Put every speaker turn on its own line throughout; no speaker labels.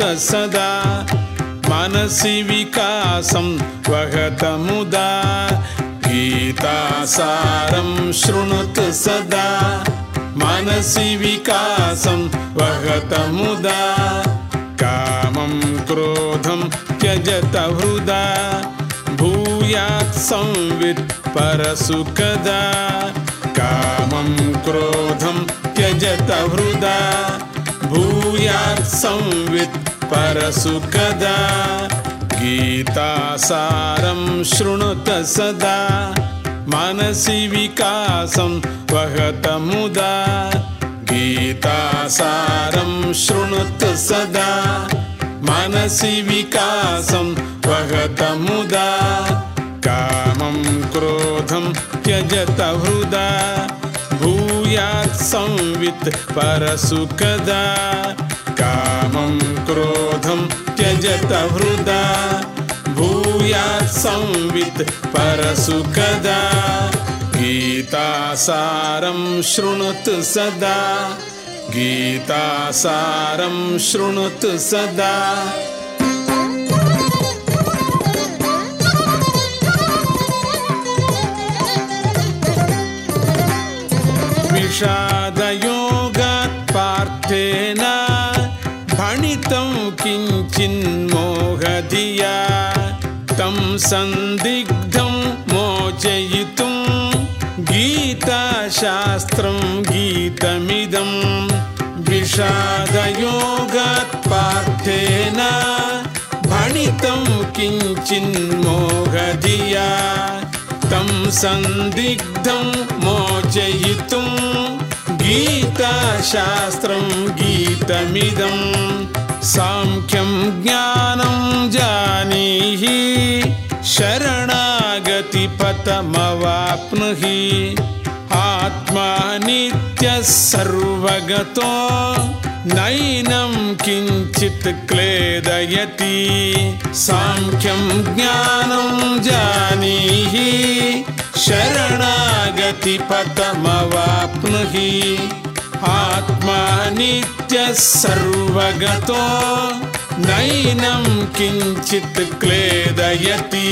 सदा मनसि विकासं वहतमुदा गीतासारं शृणुत सदा मनसि विकासं वहतमुदा कामं क्रोधं त्यजत हृदा भूयात् संवित् परसुखदा कामं क्रोधं त्यजत हृदा संवित् परसुखदा। गीतासारं शृणुत सदा। मनसि विकासं वहत मुदा। गीतासारं शृणुत सदा। मनसि विकासं वहत मुदा। कामं क्रोधं त्यजत हृदा संवित् परसुखदा। कामं क्रोधं त्यजत हृदा। भूयात् संवित् परसुखदा। गीतासारं शृणुतु सदा। गीतासारं शृणुतु सदा विषादयोगात् पार्थेन भणितं किञ्चिन्मोहधिया तं सन्दिग्धं मोचयितुं गीताशास्त्रं गीतमिदं विषादयोगात् पार्थेन भणितं किञ्चिन्मोहधिया तं सन्दिग्धं मोचयितुं गीताशास्त्रं गीतमिदं साङ्ख्यं ज्ञानं जानीहि शरणागतिपथमवाप्नुहि आत्मा नित्यः सर्वगतो नैनं किञ्चित् क्लेदयति साङ्ख्यं ज्ञानं जानीहि शरणागतिपथमवाप्नुहि। आत्मा नित्यः सर्वगतो नैनं किञ्चित् क्लेदयति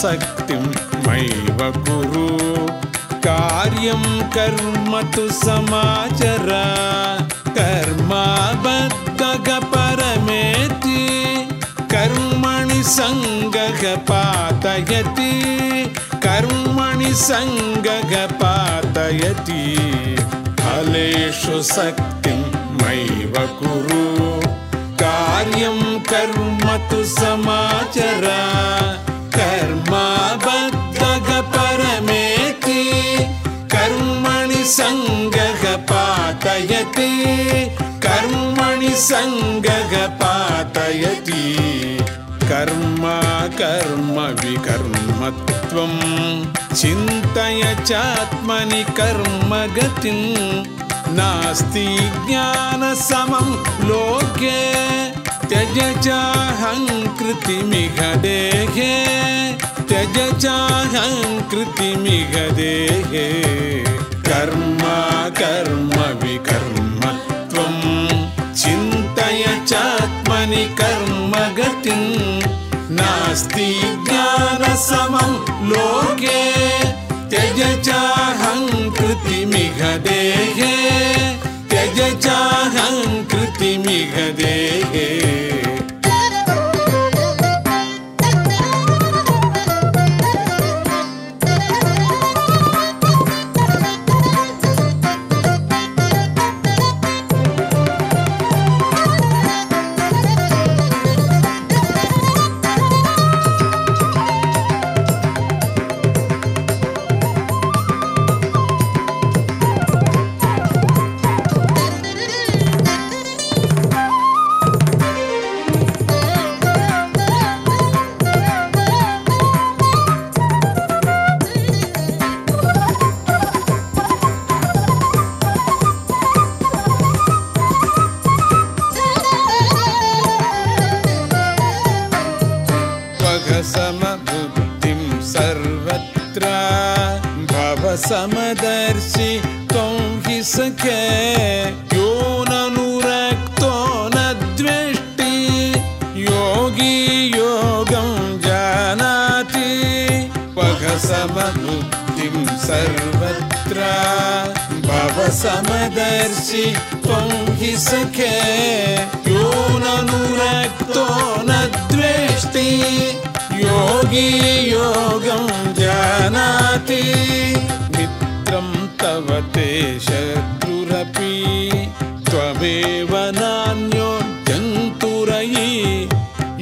शक्तिं मैव कुरु कार्यं कर्म तु समाचर कर्माबद्धः परमेति कर्मणि सङ्गः पातयति कर्मणि सङ्गः पातयति फलेषु शक्तिं मैव कुरु कार्यं कर्म तु समाचर कर्मणि सङ्गः पातयति। कर्म कर्म विकर्मत्वं। चिन्तय चात्मनि कर्मगतिं। नास्ति ज्ञानसमं लोके। त्यज चाहङ्कृतिमिह देहे। त्यज चाहङ्कृतिमिह देहे। कर्म कर्म विकर्मत्वं चिन्तय चात्मनि कर्मगतिं नास्ति ज्ञानसमं लोके। त्यज चाहङ्कृतिमिह देहे। त्यज चाहङ्कृतिमिह देहे भवसमदर्शि त्वं हि सखे यो ननुरक्तो न द्वेष्टि योगी योगं जानाति मित्रं तव ते शत्रुरपि त्वमेव नान्यो जन्तुरयि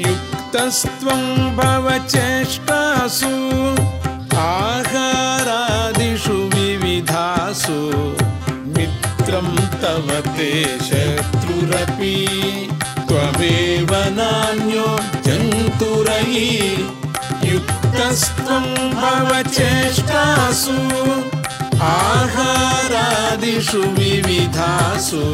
युक्तस्त्वं भव चेष्टासु मित्रं तव ते शत्रुरपि त्वमेव नान्यो जन्तुरयि। युक्तस्त्वं भव चेष्टासु आहारादिषु विविधासु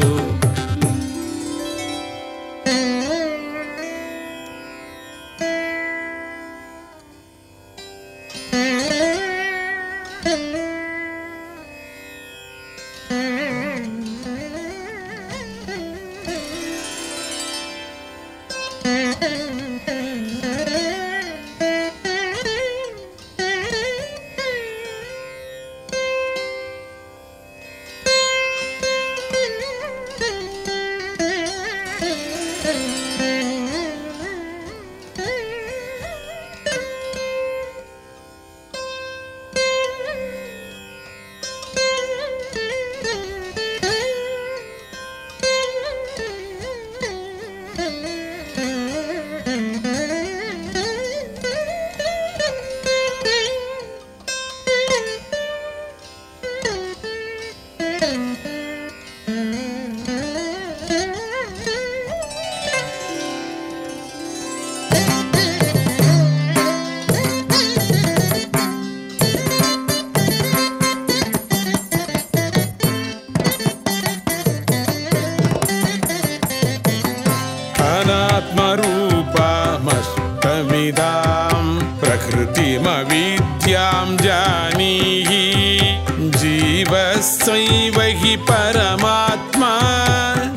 परमात्मा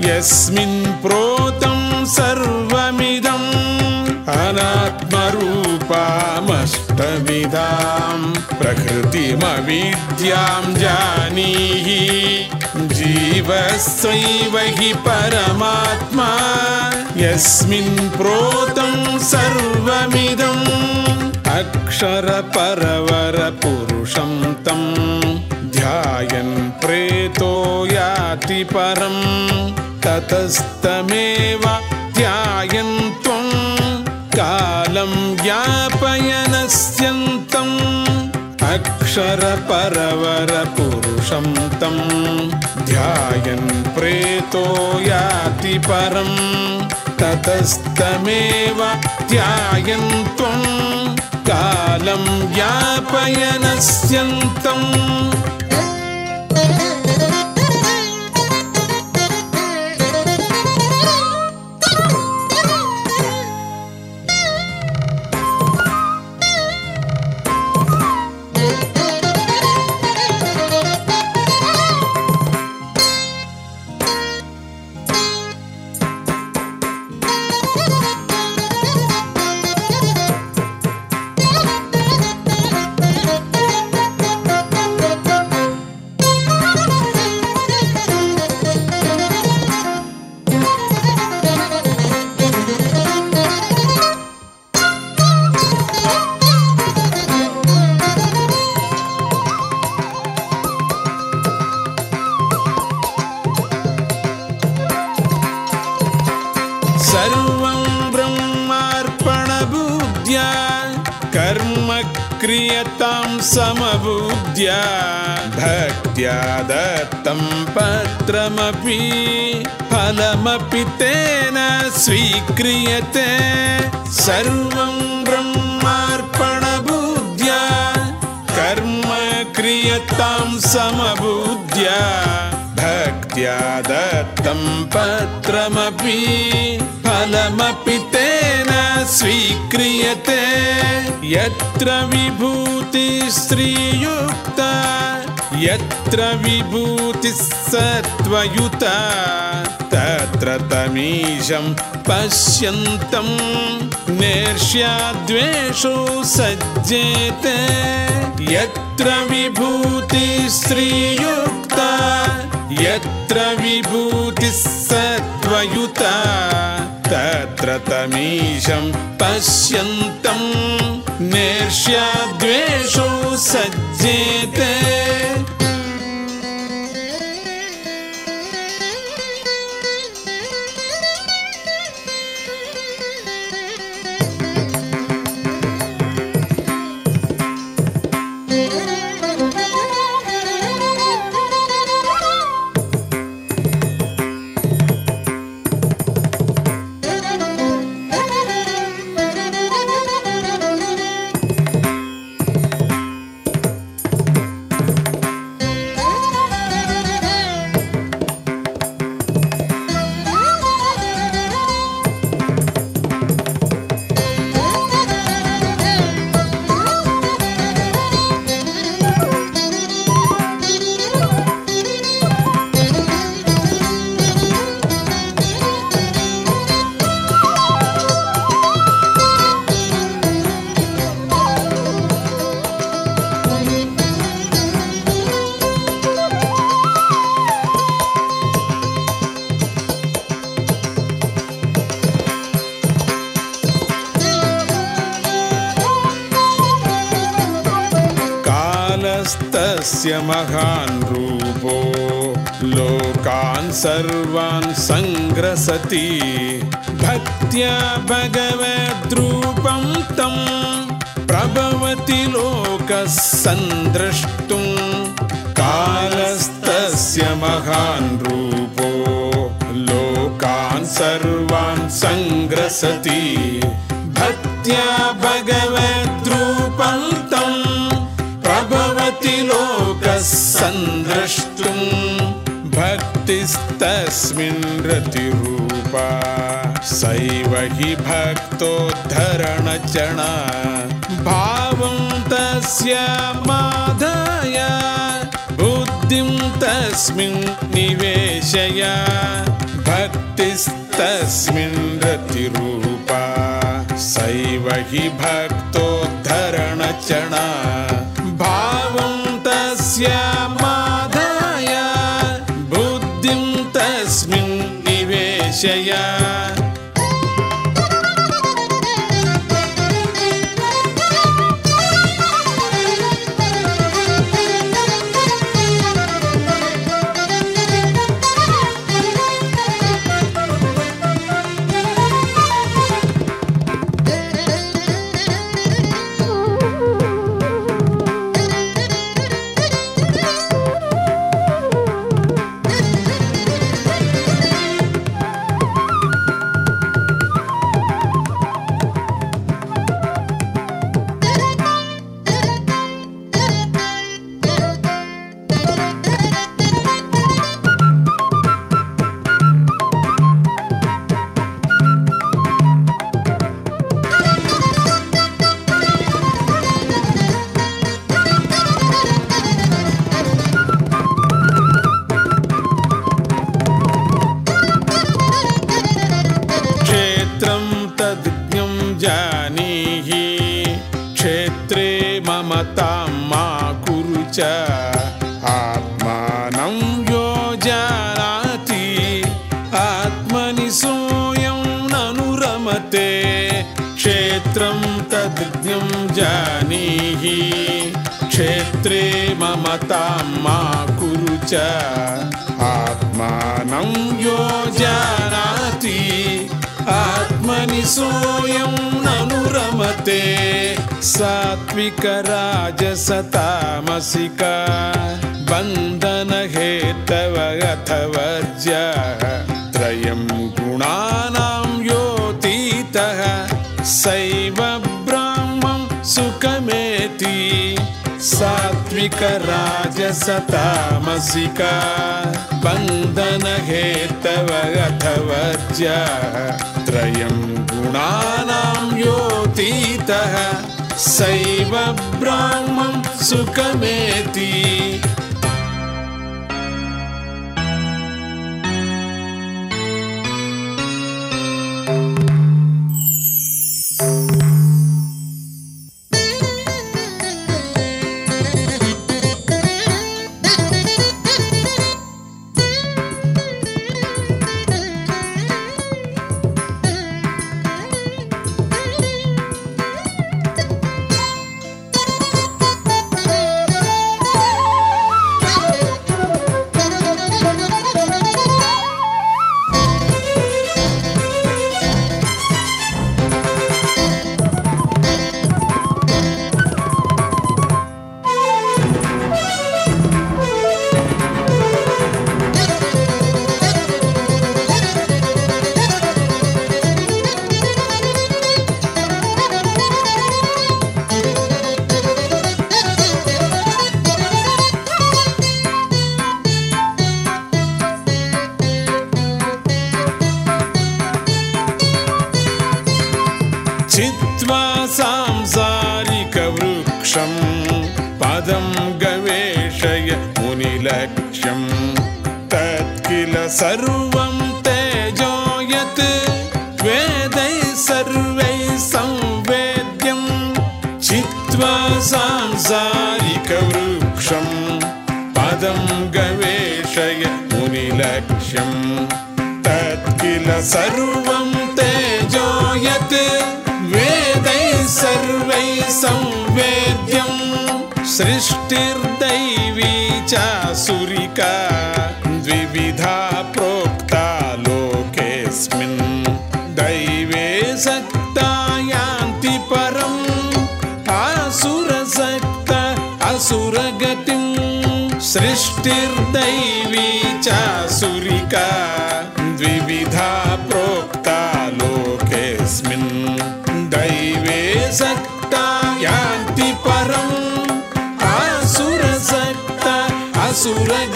यस्मिन् प्रोतं सर्वमिदम् अनात्मरूपामष्टमिदां प्रकृतिमविद्यां जानीहि जीवस्यैव हि परमात्मा यस्मिन् प्रोतं सर्वमिदम् अक्षरपरवरपुरुषं तं ध्यायन् प्रेतो याति परं ततस्तमेव ध्यायन् त्वं कालं यापयनस्यन्तम् अक्षरपरवरपुरुषं तं ध्यायन् प्रेतो याति परं ततस्तमेव ध्यायन् त्वं कालं यापयनस्यन्तम् समबुद्ध्या भक्त्या दत्तं पत्रमपि फलमपि तेन स्वीक्रियते। सर्वं ब्रह्मार्पणबुद्ध्या कर्म क्रियतां समबुद्ध्या भक्त्या दत्तं पत्रमपि फलमपि तेन स्वीक्रियते। यत्र विभूतिस्त्रीयुक्ता यत्र विभूतिः सत्त्वयुता तत्र तमीशं पश्यन्तं नेर्ष्याद्वेषो सज्जेते। यत्र विभूतिः श्रीयुक्ता यत्र विभूतिः सत्त्वयुता तत्र तमीशं पश्यन्तं नेर्ष्याद्वेषो सज्जेते महान् रूपो लोकान् सर्वान् सङ्ग्रसति। भक्त्या भगवद्रूपं तं प्रभवति लोकः सन्द्रष्टुं कालस्तस्य महान् रूपो लोकान् सर्वान् सङ्ग्रसति। भक्त्या भगवद्रूपं भक्तिस्तस्मिन् रतिरूपा सैव हि भक्तोद्धरणचण। भावं तस्य माधय। बुद्धिं तस्मिन् निवेशय। भक्तिस्तस्मिन् रतिरूपा सैव हि भक्तोद्धरणचण निवेशय सोऽयं ननु रमते क्षेत्रं तद्ज्ञं जानीहि। क्षेत्रे ममतां मा कुरु च। आत्मानं यो जानाति आत्मनि सोऽयं ननु रमते। सात्विकराजसतामसिक बन्धनहेतव अथ वर्ज्यः सैव ब्राह्मं सुखमेति सात्विकराजसतामसिक बन्धनहेतव अथ वर्ज्यः त्रयं गुणानां योतीतः सैव ब्राह्मं सुखमेति तत् किल सर्वं तेजो यत् वेदैः सर्वैः संवेद्यम् चित्वा सांसारिकवृक्षम्। पदं गवेषय मुनिलक्ष्यम्। तत् किल सर्वं तेजो यत् वेदैः सर्वैः संवेद्यम् सृष्टिर्दैवी चासुरिका द्विविधा प्रोक्ता लोकेऽस्मिन् दैवे सक्ता यान्ति परम् आसुरसक्त असुरगतिम् सृष्टिर्दैवी चासुरिका द्विविधा Like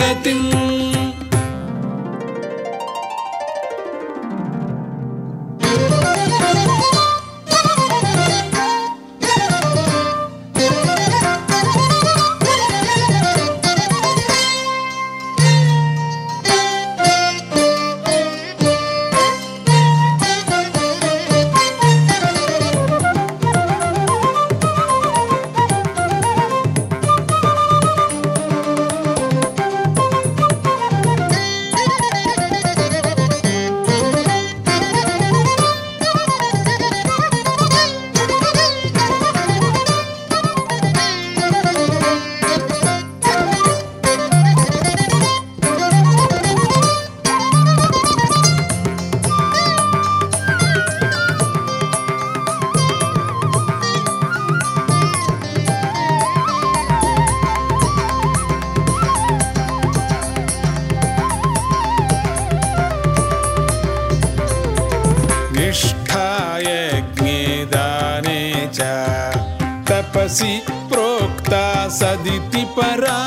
प्रोक्ता सदिति परा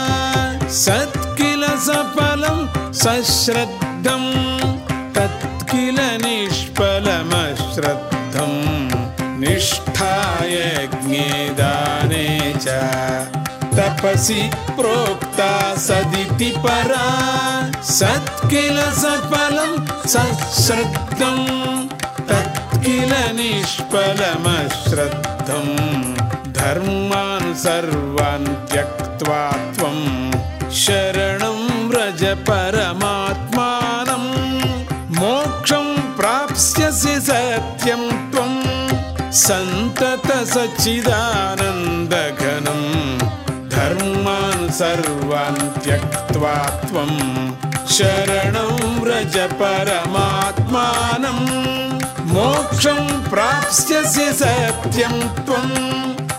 सत् किल सफलं सश्रद्धं तत् किल निष्फलमश्रद्धम् निष्ठायज्ञे दाने च। तपसि प्रोक्ता सदिति परा सत् किल सफलं सश्रद्धम् तत् किल निष्फलमश्रद्धम् धर्मान् सर्वान् त्यक्त्वा त्वं शरणं व्रज परमात्मानं। मोक्षं प्राप्स्यसि सत्यं त्वं सन्ततसच्चिदानन्दघनं धर्मान् सर्वान् त्यक्त्वा त्वं शरणं व्रज परमात्मानम् मोक्षं प्राप्स्यसि सत्यं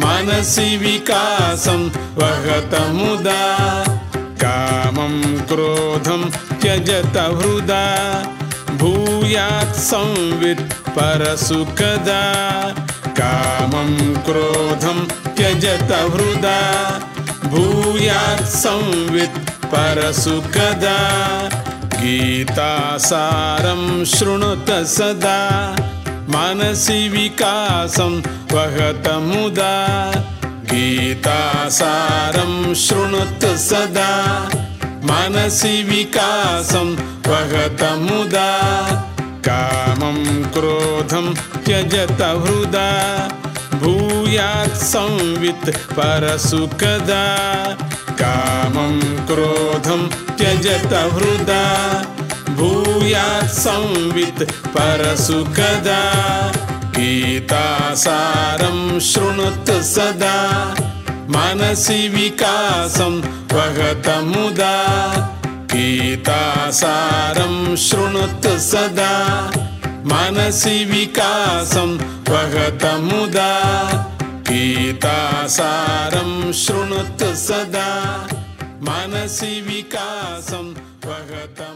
मनसि विकासं वहत मुदा कामं क्रोधं त्यजत हृदा भूयात् संवित् परसुखदा कामं क्रोधं त्यजत हृदा भूयात् संवित् परसुखदा गीतासारं शृणुत सदा मनसि विकासं वहत मुदा। गीतासारं शृणुत सदा। मनसि विकासं वहत मुदा। कामं क्रोधं त्यजत हृदा। भूयात् संवित् परसुखदा। कामं क्रोधं त्यजत हृदा भूयात् संवित् परसुखदा। गीतासारं शृणुत सदा। मनसि विकासं वहत मुदा। गीतासारं शृणुत सदा। मनसि विकासं वहत मुदा। गीतासारं शृणुतु सदा। मनसि विकासं वहतमुदा